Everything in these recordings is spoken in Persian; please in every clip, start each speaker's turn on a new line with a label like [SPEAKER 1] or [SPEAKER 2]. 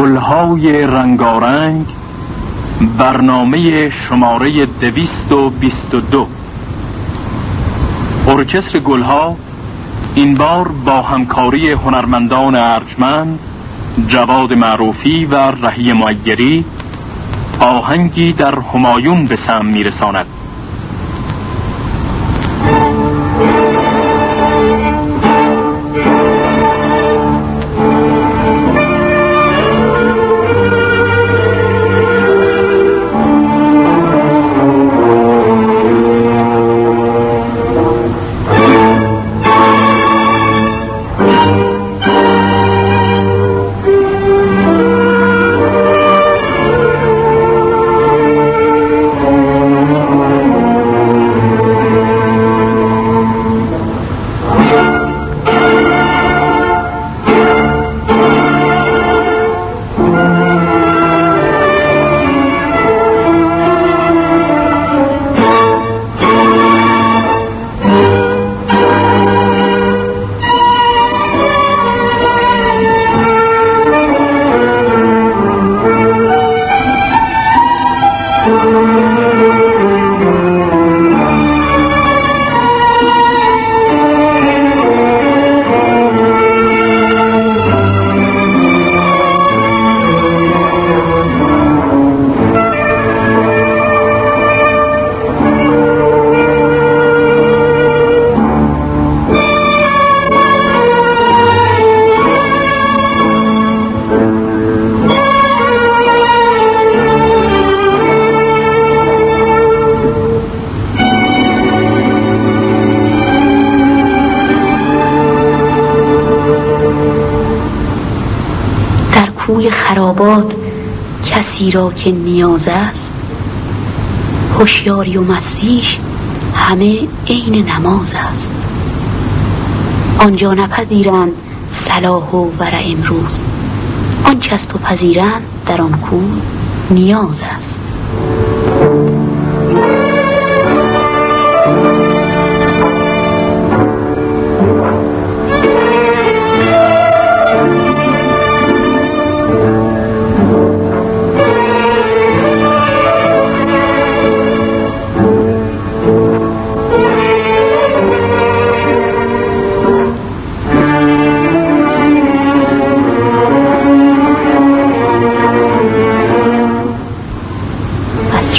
[SPEAKER 1] گلهای رنگارنگ برنامه شماره دویست و بیست و دو. ارکستر گلها این بار با همکاری هنرمندان ارجمند جواد معروفی و رهی معیری آهنگی در همایون به سم میرساند.
[SPEAKER 2] خرابات کسی را که نیاز است هوشیاری و مسیش همه عین نماز است. آنجا نپذیرند صلاح و ورع امروز آنچه از تو پذیرند در آن کو نیاز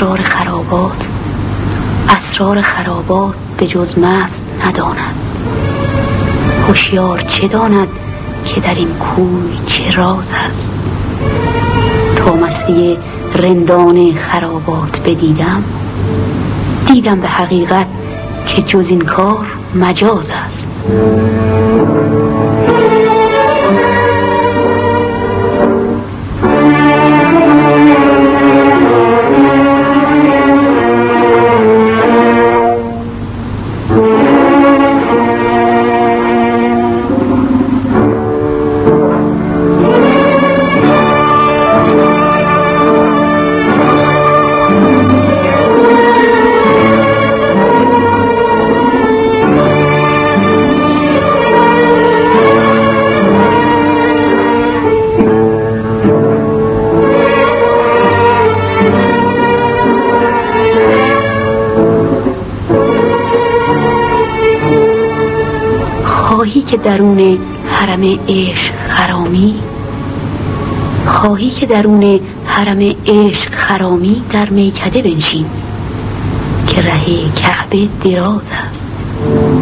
[SPEAKER 2] است اسرار خرابات به جز مست نداند. هوشیار چه داند که در این کوی چه راز است؟ تا مستی رندان خرابات بدیدم دیدم به حقیقت که جز این کار مجاز است. که درون حرم عشق خرامی؟ خواهی که درون حرم عشق خرامی در میکده بنشین که ره کعبه دراز است.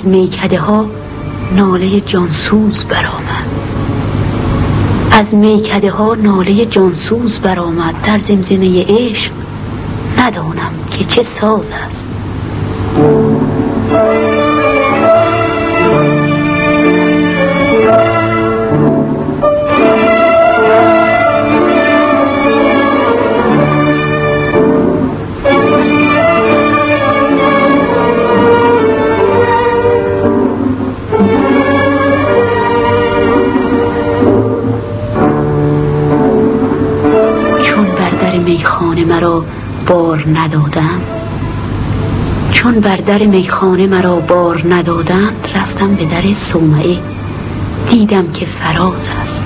[SPEAKER 2] از میکده ها ناله جانسوز برآمد. از میکده ها ناله جانسوز برآمد. در زمزمه عشق ندانم که چه ساز است. مرا بار ندادم چون بر در میخانه مرا بار ندادند رفتم به در سومعه دیدم که فراز است.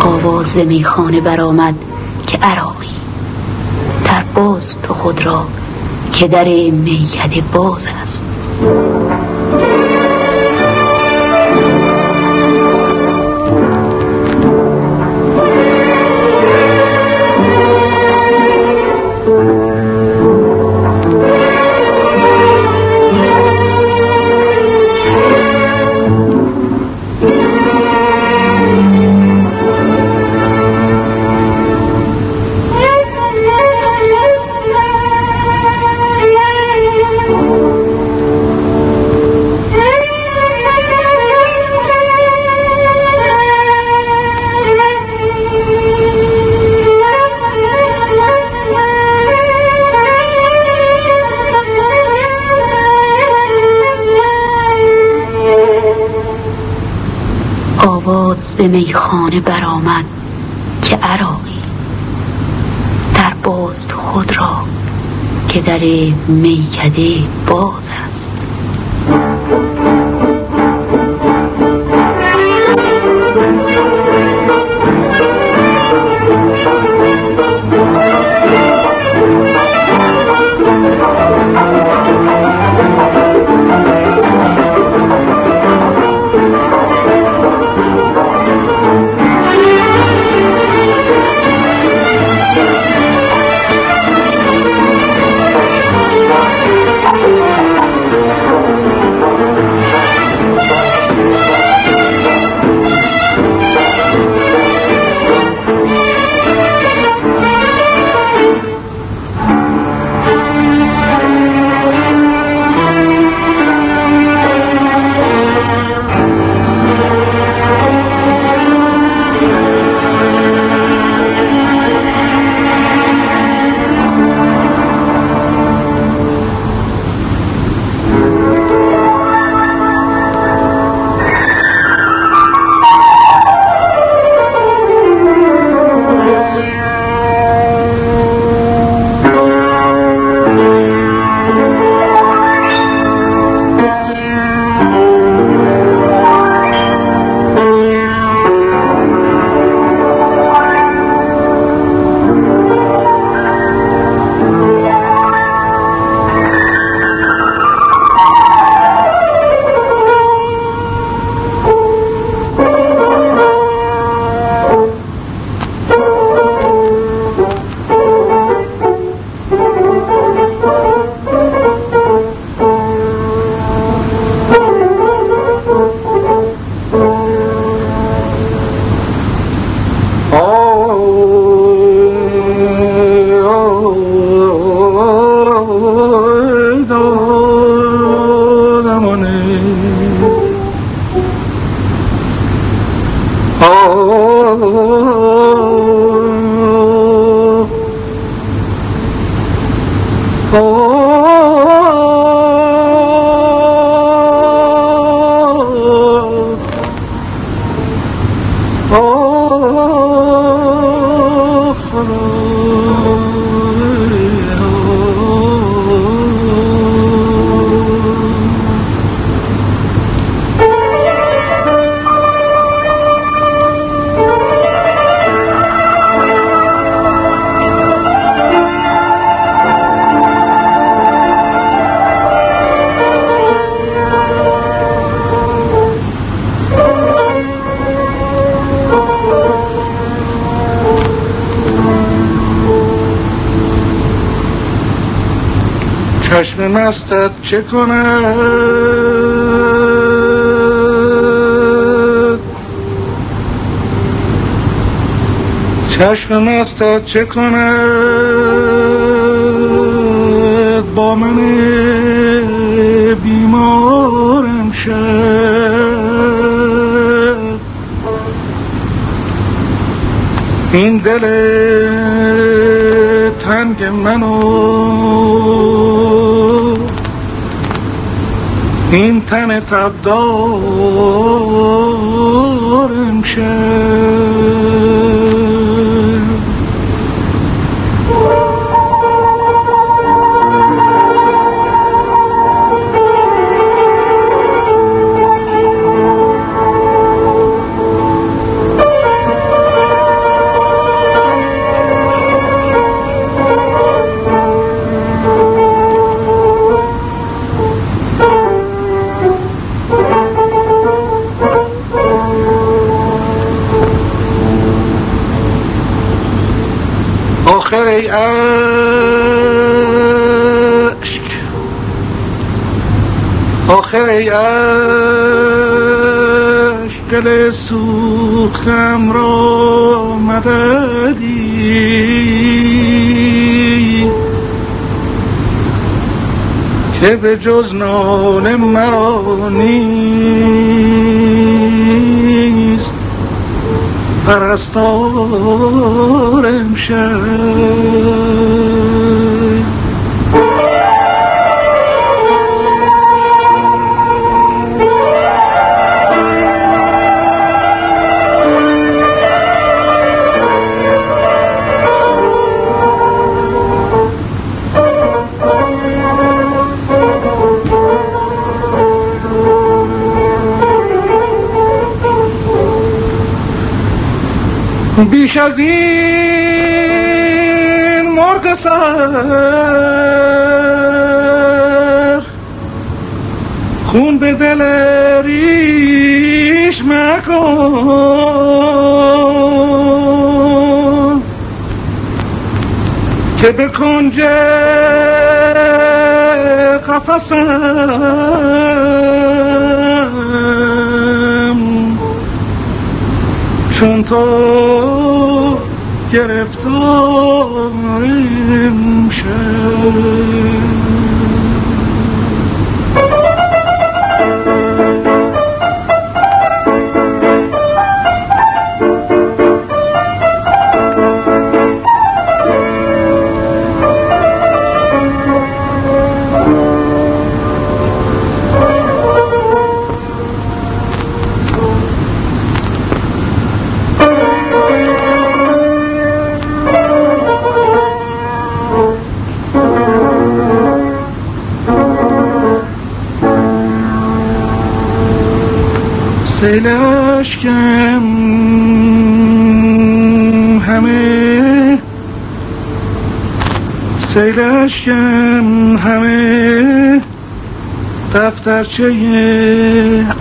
[SPEAKER 2] آواز میخانه برآمد که عراقی در باز تو خود را که در میکده باز است. برآمد که عراقی در باز خود را که در میکده باز Oh.
[SPEAKER 3] چشم مستت چه کند چشم مستت چه کند با من بیمارم شد این دل تنگ منو این تن تبدار امشب ای عشق دل سوختم را مددی. که به جز نان مرا نیست پرستار امشب. بیش از این مرغ سر خون به دل ریش مکن. که به کنج قفصم چون تو گرفتار سیل اشکم همه دفترچه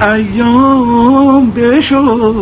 [SPEAKER 3] ایام بشد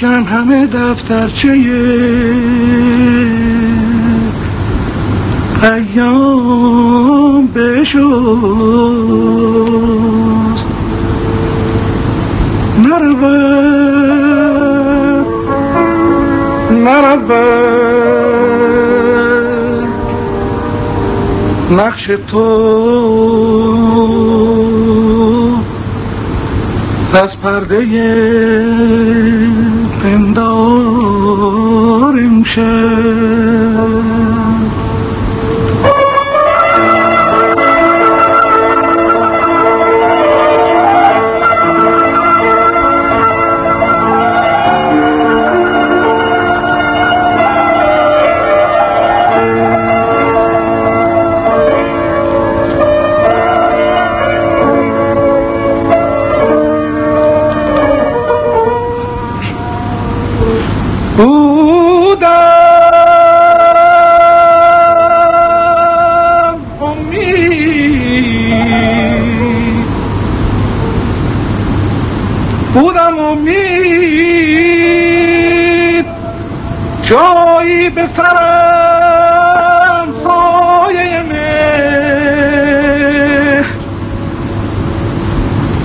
[SPEAKER 3] سیلشم همه دفترچه ایام بشست. نرود. نرود. نقش تو. از پرده پندار امشب.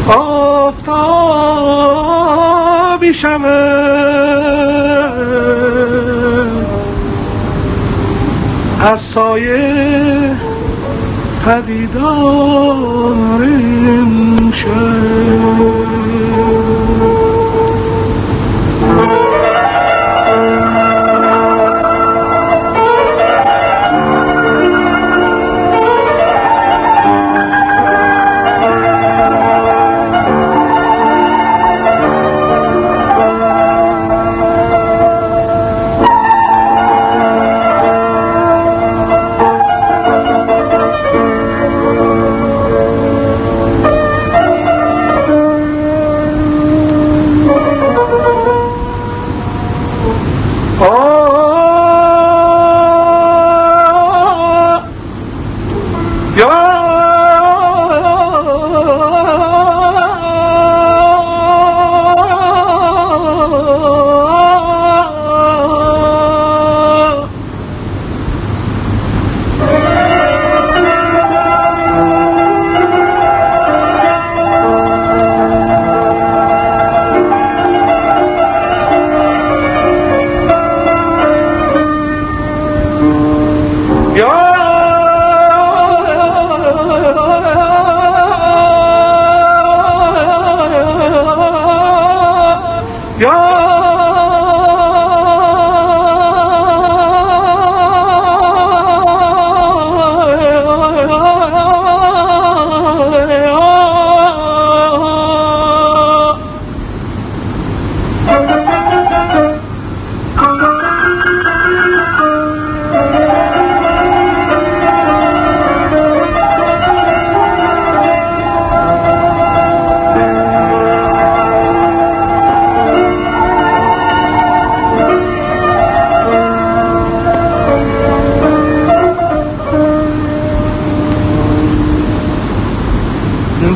[SPEAKER 3] آفتابی شود. از سایه پدیدار امشب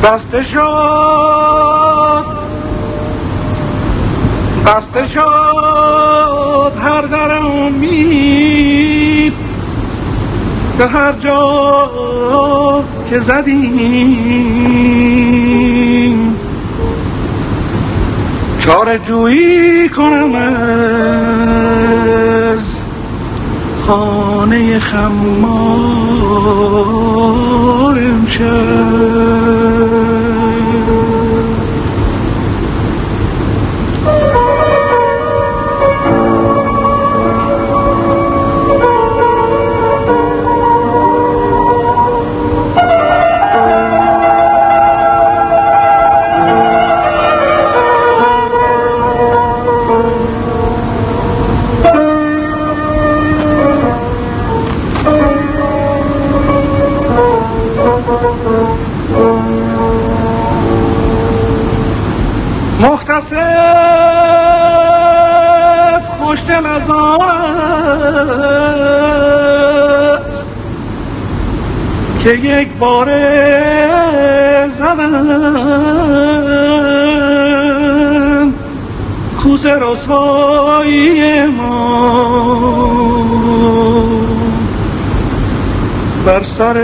[SPEAKER 3] بسته شد. بسته شد. هر در امید. به هر جا که زدیم. چاره جویی کنم از خانه خمار امشب. سر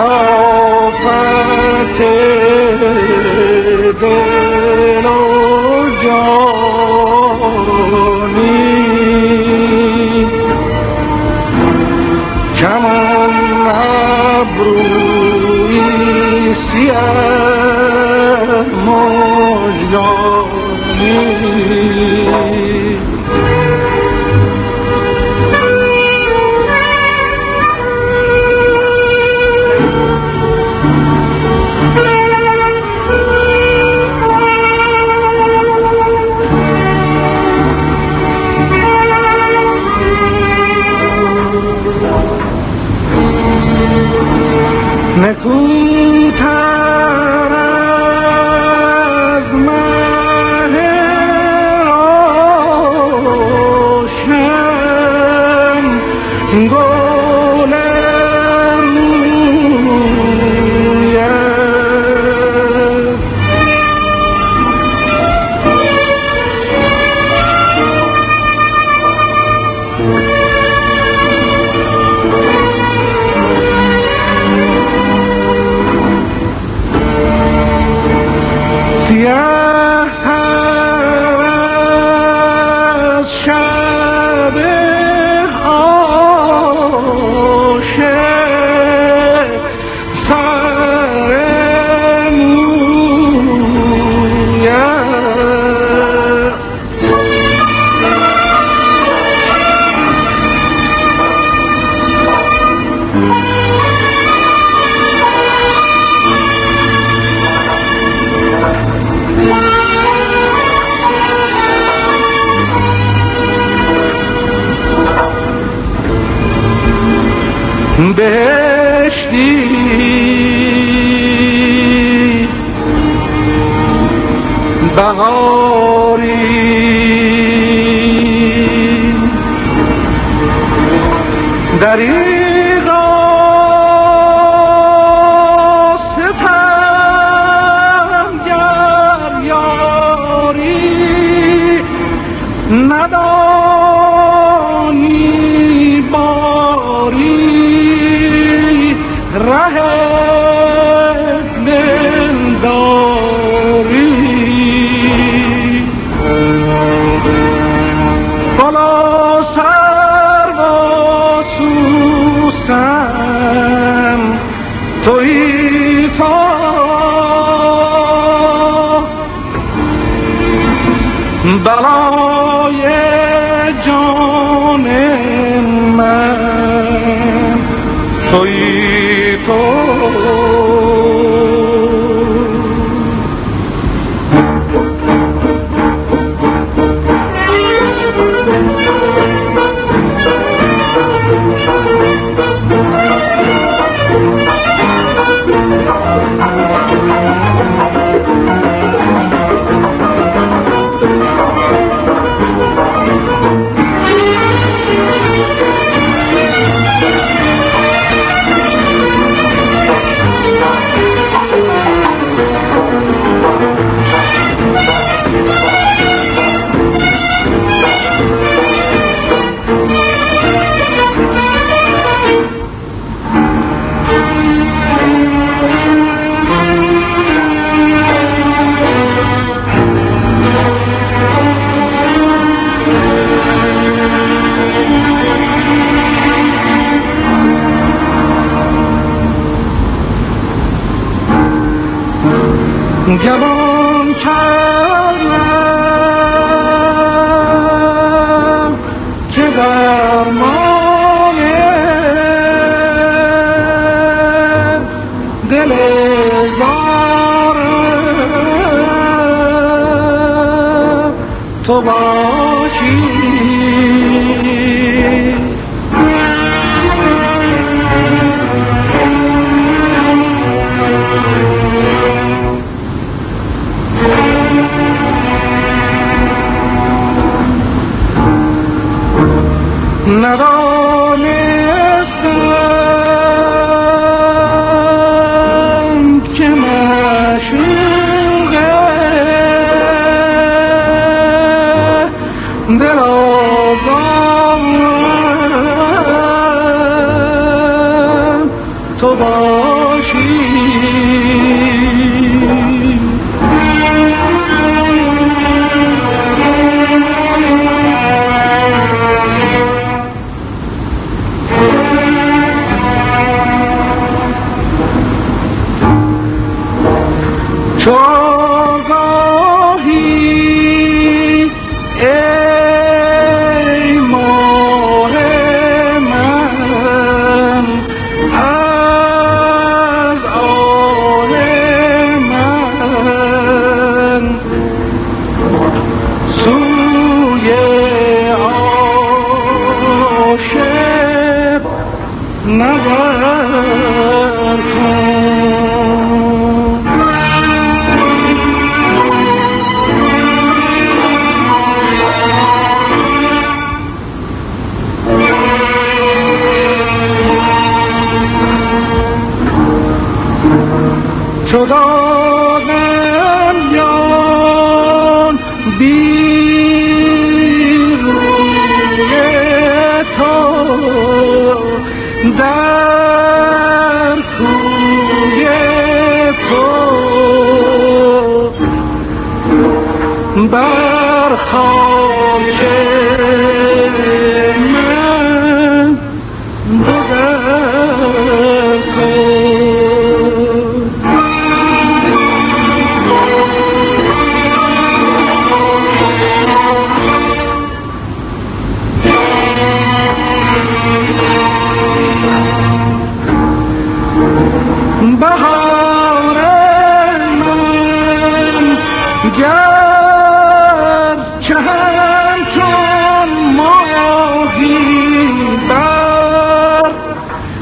[SPEAKER 3] Oh. بهشتی. بهاری جان من come.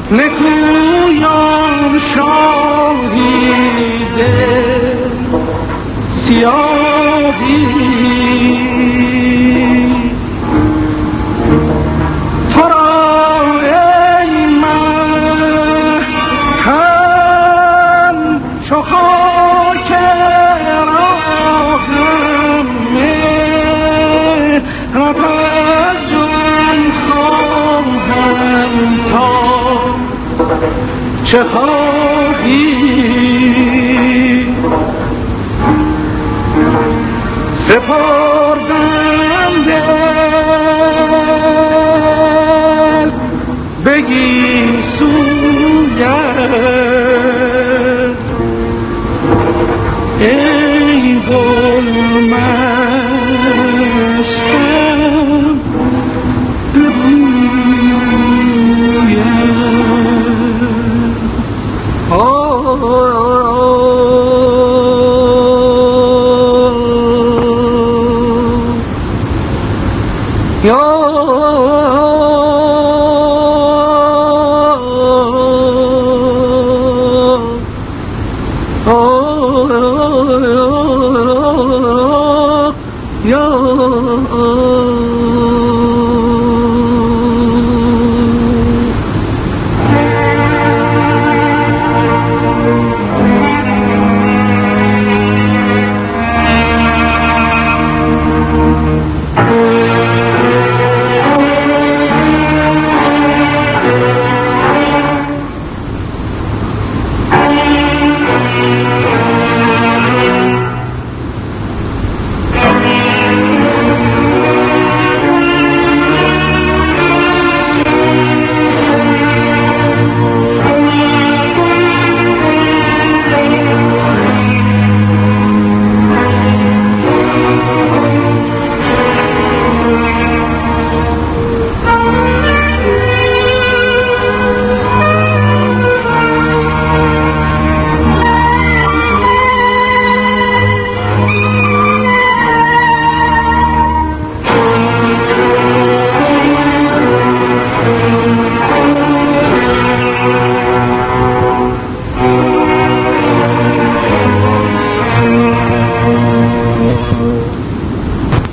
[SPEAKER 3] Let چه خواهی؟ سپردم دل بگی سویت